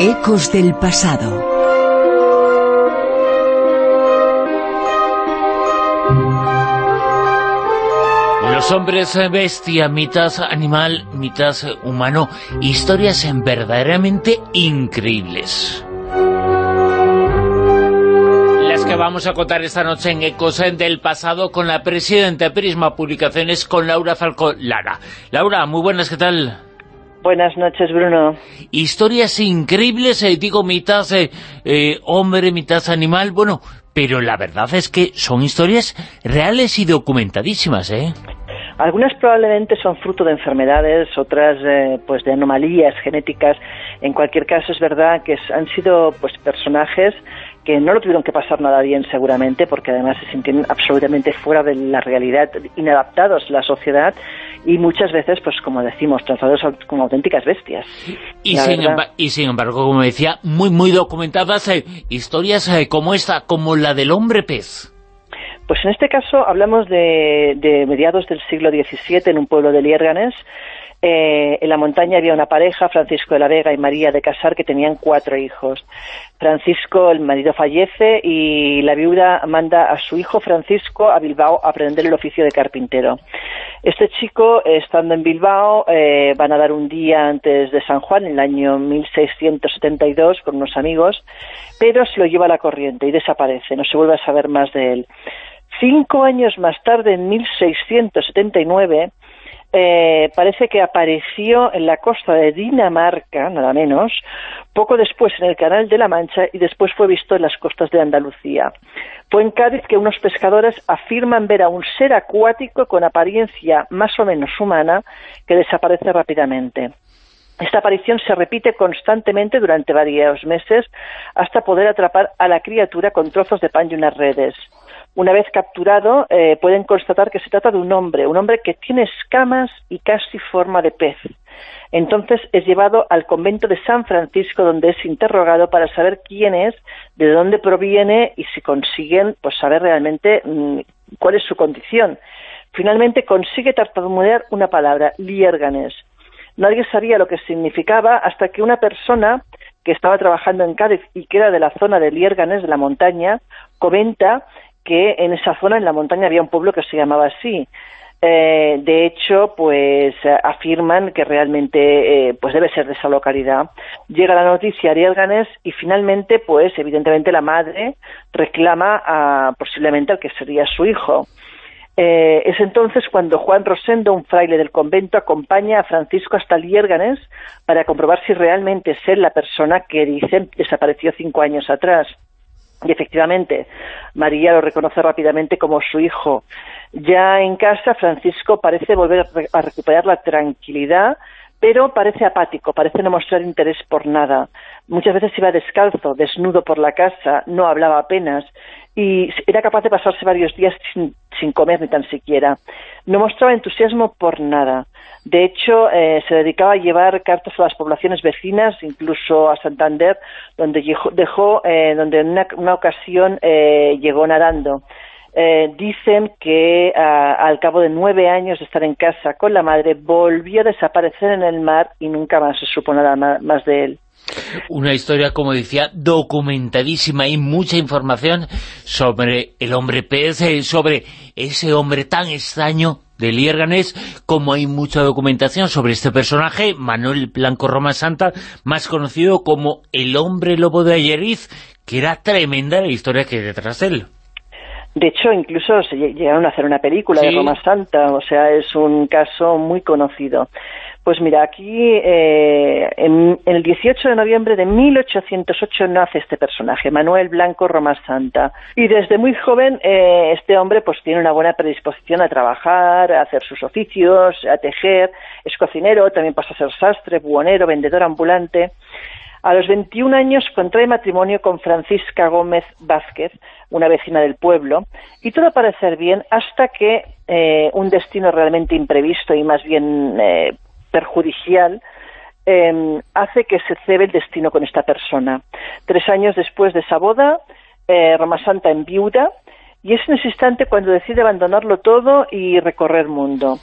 Ecos del pasado. Los hombres bestia, mitad animal, mitad humano, historias verdaderamente increíbles. Las que vamos a contar esta noche en Ecos del pasado con la presidenta de Prisma Publicaciones, con Laura Falcón Lara. Laura, muy buenas, ¿qué tal? Buenas noches, Bruno. Historias increíbles, eh, digo, mitad eh, eh, hombre, mitad animal, bueno, pero la verdad es que son historias reales y documentadísimas, ¿eh? Algunas probablemente son fruto de enfermedades, otras pues de anomalías genéticas. En cualquier caso es verdad que han sido pues personajes que no lo tuvieron que pasar nada bien seguramente, porque además se sintieron absolutamente fuera de la realidad, inadaptados a la sociedad y muchas veces, pues como decimos, tratados como auténticas bestias. Y, sin, embargo, como decía, muy muy documentadas eh, historias eh, como esta, como la del hombre pez. Pues en este caso hablamos de, de mediados del siglo XVII en un pueblo de Liérganes, eh, en la montaña había una pareja, Francisco de la Vega y María de Casar, que tenían cuatro hijos. Francisco, el marido, fallece y la viuda manda a su hijo Francisco a Bilbao a aprender el oficio de carpintero. Este chico, estando en Bilbao, eh, van a dar un día antes de San Juan, en el año 1672, con unos amigos, pero se lo lleva a la corriente y desaparece, no se vuelve a saber más de él. Cinco años más tarde, en 1679, eh, parece que apareció en la costa de Dinamarca, nada menos, poco después en el Canal de la Mancha y después fue visto en las costas de Andalucía. Fue en Cádiz que unos pescadores afirman ver a un ser acuático con apariencia más o menos humana que desaparece rápidamente. Esta aparición se repite constantemente durante varios meses hasta poder atrapar a la criatura con trozos de pan y unas redes. Una vez capturado, eh, pueden constatar que se trata de un hombre, un hombre que tiene escamas y casi forma de pez. Entonces es llevado al convento de San Francisco donde es interrogado para saber quién es, de dónde proviene y si consiguen pues saber realmente mm, cuál es su condición. Finalmente consigue tartamudear una palabra, liérganes. Nadie sabía lo que significaba hasta que una persona que estaba trabajando en Cádiz y que era de la zona de Liérganes, de la montaña, comenta que en esa zona, en la montaña, había un pueblo que se llamaba así. Eh, de hecho, pues afirman que realmente eh, pues debe ser de esa localidad. Llega la noticia a Arielganes y finalmente, pues evidentemente la madre reclama a, posiblemente al que sería su hijo. Eh, es entonces cuando Juan Rosendo, un fraile del convento, acompaña a Francisco hasta Liérganes para comprobar si realmente es él la persona que dicen desapareció cinco años atrás. Y efectivamente, María lo reconoce rápidamente como su hijo. Ya en casa, Francisco parece volver a recuperar la tranquilidad, pero parece apático, parece no mostrar interés por nada. Muchas veces iba descalzo, desnudo por la casa, no hablaba apenas y era capaz de pasarse varios días sin, sin comer ni tan siquiera. No mostraba entusiasmo por nada. De hecho, eh, se dedicaba a llevar cartas a las poblaciones vecinas, incluso a Santander, donde dejó, eh, donde en una, ocasión eh, llegó nadando. Dicen que al cabo de nueve años de estar en casa con la madre, volvió a desaparecer en el mar y nunca más se supo nada más de él. Una historia, como decía, documentadísima y mucha información sobre el hombre pez, sobre ese hombre tan extraño de Liérganes, como hay mucha documentación sobre este personaje, Manuel Blanco Roma Santa, más conocido como el hombre lobo de Ayeriz, que era tremenda la historia que hay detrás de él. De hecho, incluso se llegaron a hacer una película de Roma Santa, o sea, es un caso muy conocido. Pues mira, aquí eh, en, el 18 de noviembre de 1808 nace este personaje, Manuel Blanco Roma Santa. Y desde muy joven eh, este hombre pues tiene una buena predisposición a trabajar, a hacer sus oficios, a tejer, es cocinero, también pasa a ser sastre, buhonero, vendedor ambulante. A los 21 años contrae matrimonio con Francisca Gómez Vázquez, una vecina del pueblo, y todo parece bien hasta que eh, un destino realmente imprevisto y más bien perjudicial em, hace que se cebe el destino con esta persona. Tres años después de esa boda, eh, Roma Santa enviuda y es en ese instante cuando decide abandonarlo todo y recorrer mundo.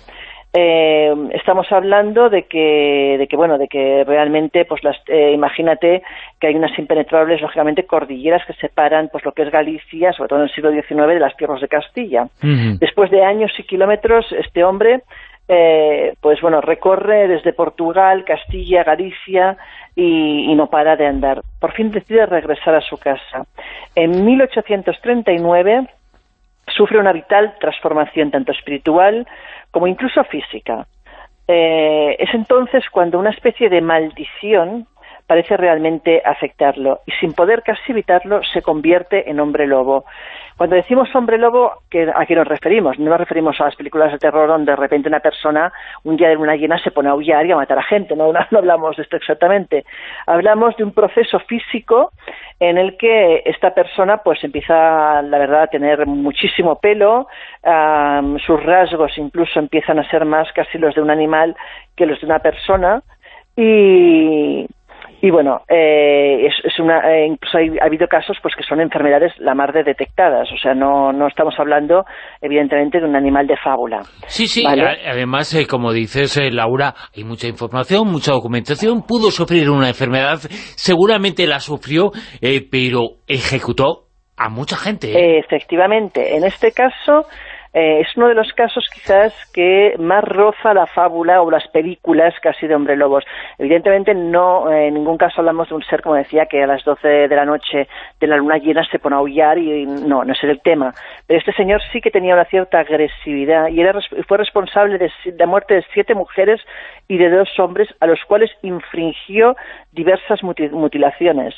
Eh, estamos hablando de que, de que, bueno, de que realmente, pues las, eh, imagínate que hay unas impenetrables, lógicamente, cordilleras que separan, pues lo que es Galicia, sobre todo en el siglo XIX, de las tierras de Castilla. Después de años y kilómetros, este hombre eh, pues bueno, recorre desde Portugal, Castilla, Galicia y, no para de andar. Por fin decide regresar a su casa. En 1839 sufre una vital transformación tanto espiritual como incluso física. Eh, es entonces cuando una especie de maldición parece realmente afectarlo y sin poder casi evitarlo se convierte en hombre lobo. Cuando decimos hombre lobo, ¿a qué nos referimos? No nos referimos a las películas de terror donde de repente una persona un día de luna llena se pone a aullar y a matar a gente, no, no hablamos de esto exactamente. Hablamos de un proceso físico en el que esta persona pues empieza, la verdad, a tener muchísimo pelo, sus rasgos incluso empiezan a ser más casi los de un animal que los de una persona y y bueno, eh, es, una, eh, incluso ha habido casos pues que son enfermedades la mar de detectadas, o sea, no, no estamos hablando evidentemente de un animal de fábula. Sí, sí, además, eh, como dices, Laura, hay mucha información, mucha documentación, pudo sufrir una enfermedad, seguramente la sufrió, pero ejecutó a mucha gente. Efectivamente, en este caso eh, es uno de los casos quizás que más roza la fábula o las películas casi de hombre lobos. Evidentemente no, en ningún caso hablamos de un ser, como decía, que a las 12 de la noche de la luna llena se pone a aullar y no, no es el tema. Pero este señor sí que tenía una cierta agresividad y era, fue responsable de la muerte de siete mujeres y de dos hombres a los cuales infringió diversas mutilaciones.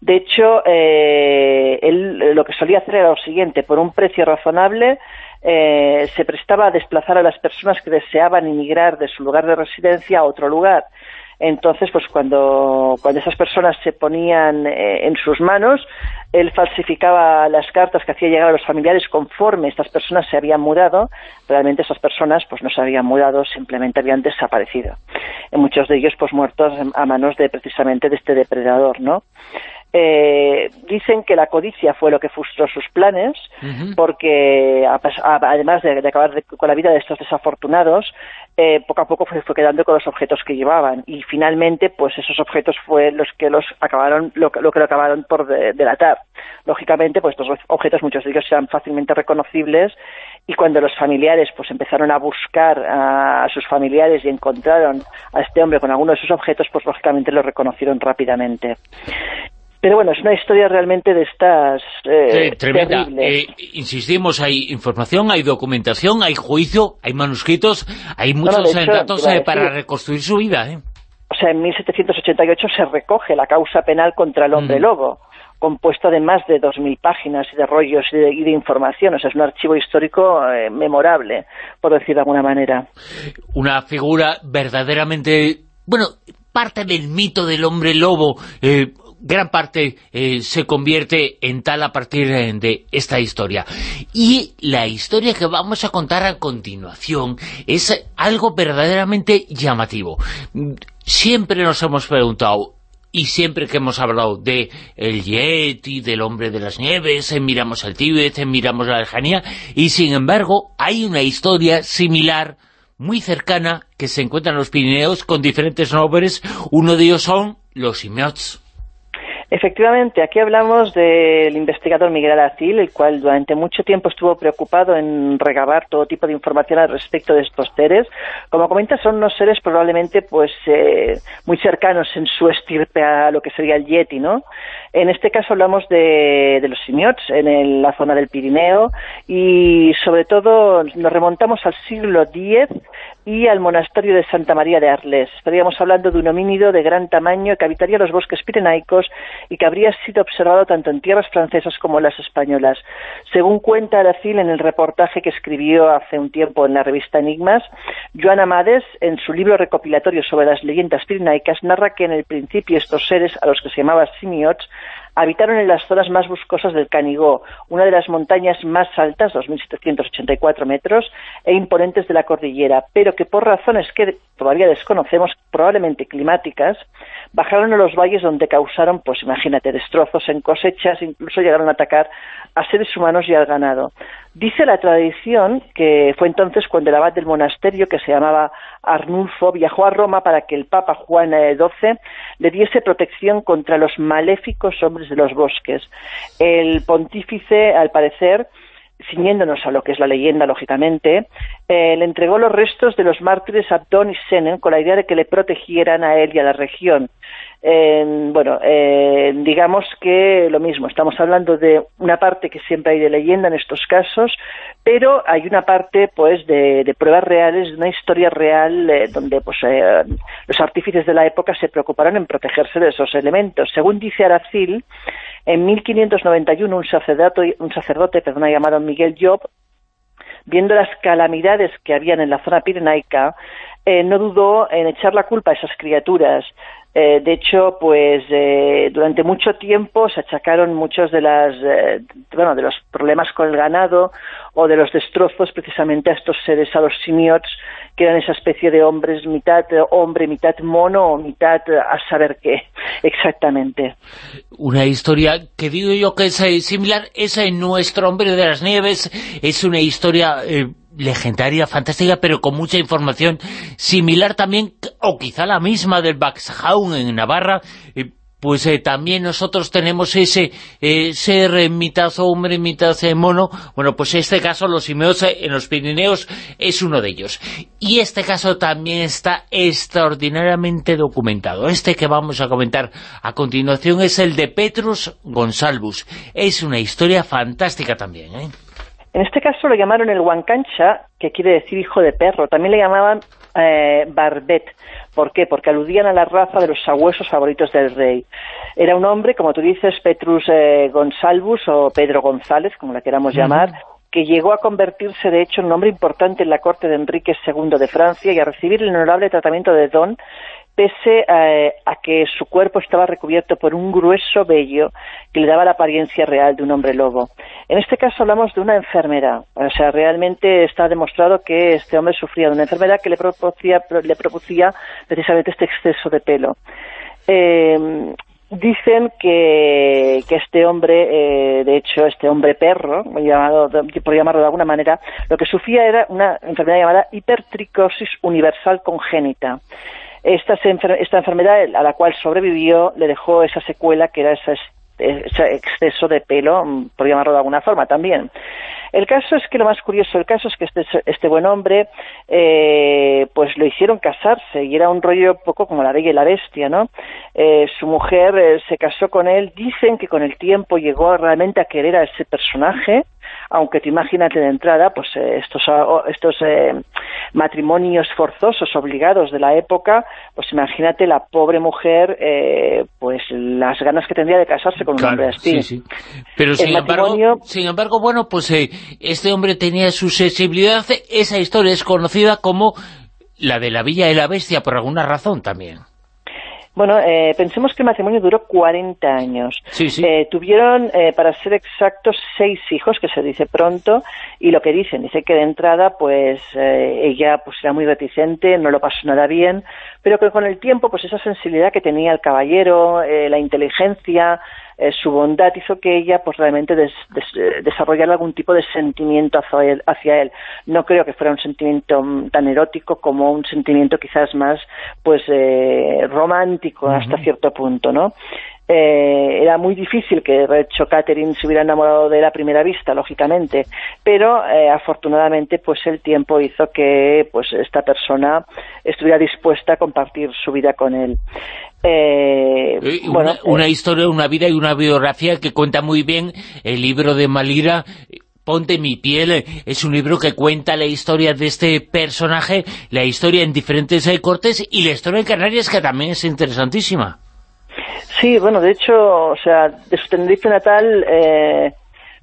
De hecho, eh, él lo que solía hacer era lo siguiente, por un precio razonable, eh, se prestaba a desplazar a las personas que deseaban emigrar de su lugar de residencia a otro lugar. Entonces, pues cuando, cuando esas personas se ponían eh, en sus manos, él falsificaba las cartas que hacía llegar a los familiares conforme estas personas se habían mudado. Realmente esas personas pues no se habían mudado, simplemente habían desaparecido. En muchos de ellos pues muertos a manos de precisamente de este depredador, ¿no? Eh, dicen que la codicia fue lo que frustró sus planes, porque además de, acabar con la vida de estos desafortunados, eh, poco a poco fue, quedando con los objetos que llevaban y finalmente, pues esos objetos fue los que los acabaron, lo, que lo acabaron por delatar. Lógicamente, pues estos objetos, muchos de ellos eran fácilmente reconocibles y cuando los familiares pues empezaron a buscar a, sus familiares y encontraron a este hombre con alguno de sus objetos, pues lógicamente lo reconocieron rápidamente. Pero bueno, es una historia realmente de estas eh, tremenda. Eh, insistimos, hay información, hay documentación, hay juicio, hay manuscritos, hay muchos datos eh, para reconstruir su vida. O sea, en 1788 se recoge la causa penal contra el hombre lobo compuesto de más de 2.000 páginas y de rollos y de, información. O sea, es un archivo histórico memorable, por decir de alguna manera. Una figura verdaderamente... Bueno, parte del mito del hombre lobo, gran parte eh, se convierte en tal a partir de esta historia. Y la historia que vamos a contar a continuación es algo verdaderamente llamativo. Siempre nos hemos preguntado, y siempre que hemos hablado de el Yeti, del hombre de las nieves, eh, miramos al Tíbet, eh, miramos la lejanía, y sin embargo hay una historia similar, muy cercana, que se encuentra en los Pirineos con diferentes nombres, uno de ellos son los Simiots. Efectivamente, aquí hablamos del investigador Miguel Aracil, el cual durante mucho tiempo estuvo preocupado en regabar todo tipo de información al respecto de estos seres. Como comentas, son unos seres probablemente pues eh, muy cercanos en su estirpe a lo que sería el Yeti, ¿no? En este caso hablamos de, los simiots en la zona del Pirineo y sobre todo nos remontamos al siglo X y al monasterio de Santa María de Arles. Estaríamos hablando de un homínido de gran tamaño que habitaría los bosques pirenaicos y que habría sido observado tanto en tierras francesas como en las españolas. Según cuenta Aracil en el reportaje que escribió hace un tiempo en la revista Enigmas, Joan Amades, en su libro recopilatorio sobre las leyendas pirenaicas, narra que en el principio estos seres, a los que se llamaba simiots, habitaron en las zonas más boscosas del Canigó, una de las montañas más altas, 2.784 metros, e imponentes de la cordillera, pero que por razones que todavía desconocemos, probablemente climáticas, bajaron a los valles donde causaron, pues imagínate, destrozos en cosechas, incluso llegaron a atacar a seres humanos y al ganado. Dice la tradición que fue entonces cuando el abad del monasterio, que se llamaba Arnulfo, viajó a Roma para que el Papa Juan XII le diese protección contra los maléficos hombres de los bosques. El pontífice, al parecer, ciñéndonos a lo que es la leyenda, lógicamente, eh, le entregó los restos de los mártires Abdón y Senen con la idea de que le protegieran a él y a la región. Bueno, eh, digamos que lo mismo, estamos hablando de una parte que siempre hay de leyenda en estos casos, pero hay una parte pues de, pruebas reales, de una historia real eh, donde pues los artífices de la época se preocuparon en protegerse de esos elementos. Según dice Aracil, en 1591 un sacerdote, un sacerdote perdona, llamado Miguel Job, viendo las calamidades que habían en la zona pirenaica, eh, no dudó en echar la culpa a esas criaturas. Eh, de hecho, pues eh, durante mucho tiempo se achacaron muchos de las bueno de los problemas con el ganado o de los destrozos precisamente a estos seres, a los simiots, que eran esa especie de hombres mitad hombre, mitad mono o mitad a saber qué exactamente. Una historia que digo yo que es similar, es en nuestro hombre de las nieves, es una historia legendaria, fantástica, pero con mucha información similar también, o quizá la misma del Baxhaun en Navarra, eh, pues eh, también nosotros tenemos ese eh, ser mitad hombre, mitad mono. Bueno, pues este caso, los simeos en los Pirineos, es uno de ellos. Y este caso también está extraordinariamente documentado. Este que vamos a comentar a continuación es el de Petrus Gonsalvus. Es una historia fantástica también, ¿eh? En este caso lo llamaron el Huancancha, que quiere decir hijo de perro. También le llamaban eh, Barbet. ¿Por qué? Porque aludían a la raza de los sabuesos favoritos del rey. Era un hombre, como tú dices, Petrus eh, Gonsalvus o Pedro González, como la queramos llamar, que llegó a convertirse, de hecho, en un hombre importante en la corte de Enrique II de Francia y a recibir el honorable tratamiento de don pese eh, a, que su cuerpo estaba recubierto por un grueso vello que le daba la apariencia real de un hombre lobo. En este caso hablamos de una enfermedad, o sea, realmente está demostrado que este hombre sufría de una enfermedad que le producía, le precisamente este exceso de pelo. Eh, dicen que, este hombre, eh, de hecho, este hombre perro, llamado, por llamarlo de alguna manera, lo que sufría era una enfermedad llamada hipertricosis universal congénita. Esta, esta enfermedad a la cual sobrevivió le dejó esa secuela que era ese exceso de pelo, mm, por llamarlo de alguna forma también. El caso es que lo más curioso del caso es que este, este buen hombre, eh, pues lo hicieron casarse y era un rollo poco como la bella y la bestia, ¿no? Eh, su mujer eh, se casó con él, dicen que con el tiempo llegó realmente a querer a ese personaje, aunque te imagínate de entrada, pues eh, estos, ah, estos eh, matrimonios forzosos, obligados de la época, pues imagínate la pobre mujer, eh, pues las ganas que tendría de casarse con un hombre así. Pero sin embargo, sin embargo, bueno, pues este hombre tenía su sensibilidad, esa historia es conocida como la de la Villa y la Bestia por alguna razón también. Bueno, eh, pensemos que el matrimonio duró 40 años. Sí, sí. Eh, tuvieron, eh, para ser exactos, seis hijos, que se dice pronto, y lo que dicen, dice que de entrada, pues, ella pues era muy reticente, no lo pasó nada bien, pero que con el tiempo, pues esa sensibilidad que tenía el caballero, la inteligencia, eh, su bondad hizo que ella pues realmente desarrollara algún tipo de sentimiento hacia él, No creo que fuera un sentimiento mm, tan erótico como un sentimiento quizás más pues eh, romántico hasta cierto punto, ¿no? Eh, era muy difícil que de hecho Catherine se hubiera enamorado de él a primera vista, lógicamente, pero afortunadamente pues el tiempo hizo que pues esta persona estuviera dispuesta a compartir su vida con él. Eh, eh una, una, eh, historia, una vida y una biografía que cuenta muy bien el libro de Malira, Ponte mi piel, es un libro que cuenta la historia de este personaje, la historia en diferentes eh, cortes y la historia en Canarias que también es interesantísima. Sí, bueno, de hecho, o sea, de su Tenerife natal eh,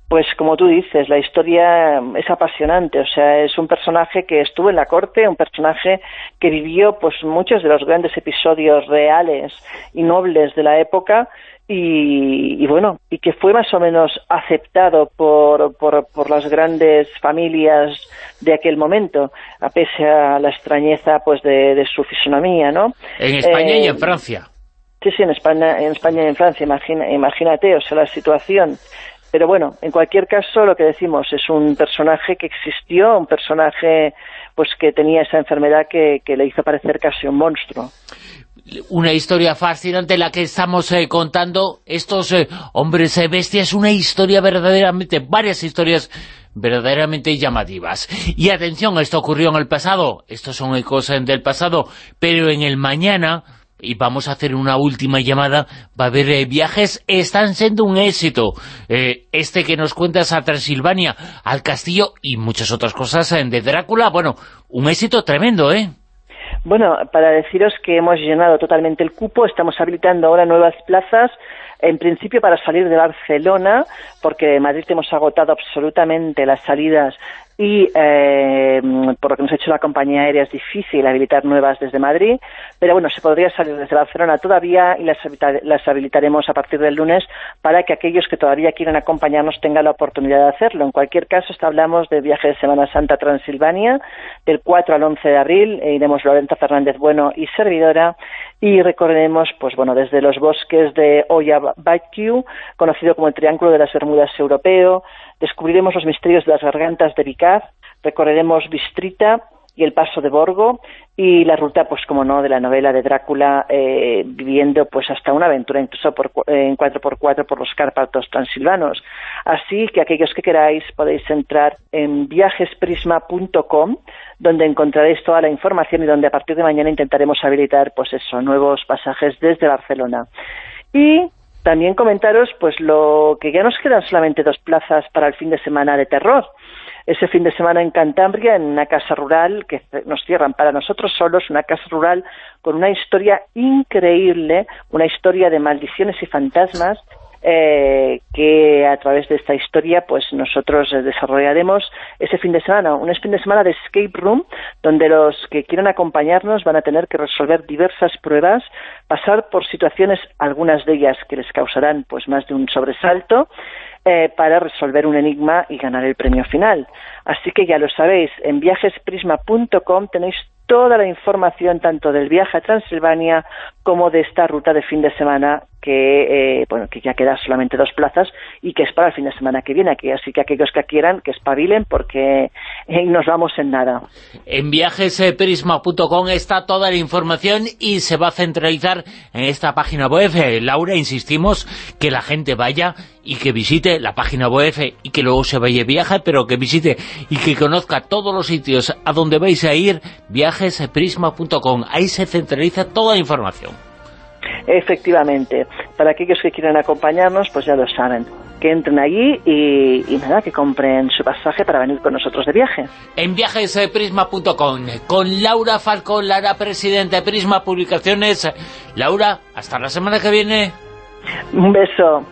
pues como tú dices, la historia es apasionante, o sea, es un personaje que estuvo en la corte, un personaje que vivió pues muchos de los grandes episodios reales y nobles de la época y, bueno, y que fue más o menos aceptado por, por, las grandes familias de aquel momento, a pese a la extrañeza pues de, su fisonomía, ¿no? En España y en eh, Francia. Sí, sí, en España, en España y en Francia, imagínate, o sea, la situación. Pero bueno, en cualquier caso, lo que decimos es un personaje que existió, un personaje pues que tenía esa enfermedad que, le hizo parecer casi un monstruo una historia fascinante la que estamos eh, contando, estos eh, hombres eh, bestias, una historia verdaderamente, varias historias verdaderamente llamativas. Y atención, esto ocurrió en el pasado, estos son ecos del pasado, pero en el mañana y vamos a hacer una última llamada, va a haber eh, viajes, están siendo un éxito. Eh, este que nos cuentas a Transilvania, al castillo y muchas otras cosas eh, de Drácula, bueno, un éxito tremendo, ¿eh? Bueno, para deciros que hemos llenado totalmente el cupo, estamos habilitando ahora nuevas plazas, en principio para salir de Barcelona, porque en Madrid hemos agotado absolutamente las salidas y eh, por lo que nos ha hecho la compañía aérea es difícil habilitar nuevas desde Madrid, pero bueno, se podría salir desde Barcelona todavía y las, las habilitaremos a partir del lunes para que aquellos que todavía quieran acompañarnos tengan la oportunidad de hacerlo. En cualquier caso, hablamos de viaje de Semana Santa a Transilvania, del 4 al 11 de abril, e iremos Lorenzo Fernández Bueno y servidora, y recorreremos, pues bueno, desde los bosques de Oya Baikyu, conocido como el Triángulo de las Bermudas Europeo, descubriremos los misterios de las gargantas de Vicaz, recorreremos Bistrita y el paso de Borgo y la ruta, pues como no, de la novela de Drácula eh, viviendo pues hasta una aventura incluso por, en 4x4 por los Cárpatos transilvanos. Así que aquellos que queráis podéis entrar en viajesprisma.com donde encontraréis toda la información y donde a partir de mañana intentaremos habilitar pues eso, nuevos pasajes desde Barcelona. Y también comentaros pues lo que ya nos quedan solamente dos plazas para el fin de semana de terror. Ese fin de semana en Cantabria, en una casa rural que nos cierran para nosotros solos, una casa rural con una historia increíble, una historia de maldiciones y fantasmas eh, que a través de esta historia pues nosotros desarrollaremos ese fin de semana, un fin de semana de escape room donde los que quieran acompañarnos van a tener que resolver diversas pruebas, pasar por situaciones, algunas de ellas que les causarán pues más de un sobresalto, eh, para resolver un enigma y ganar el premio final. Así que ya lo sabéis, en viajesprisma.com tenéis toda la información tanto del viaje a Transilvania como de esta ruta de fin de semana que eh, bueno que ya queda solamente dos plazas y que es para el fin de semana que viene. Aquí así que aquellos que quieran que espabilen porque eh, nos vamos en nada. En viajesprisma.com está toda la información y se va a centralizar en esta página web. Eh, Laura insistimos que la gente vaya y que visite la página web y que luego se vaya viaje pero que visite y que conozca todos los sitios a donde vais a ir. Viajesprisma.com ahí se centraliza toda la información Efectivamente, para aquellos que quieran acompañarnos, pues ya lo saben, que entren allí y, nada, que compren su pasaje para venir con nosotros de viaje. En viajesprisma.com, con Laura Falcón, la presidenta de Prisma Publicaciones. Laura, hasta la semana que viene. Un beso.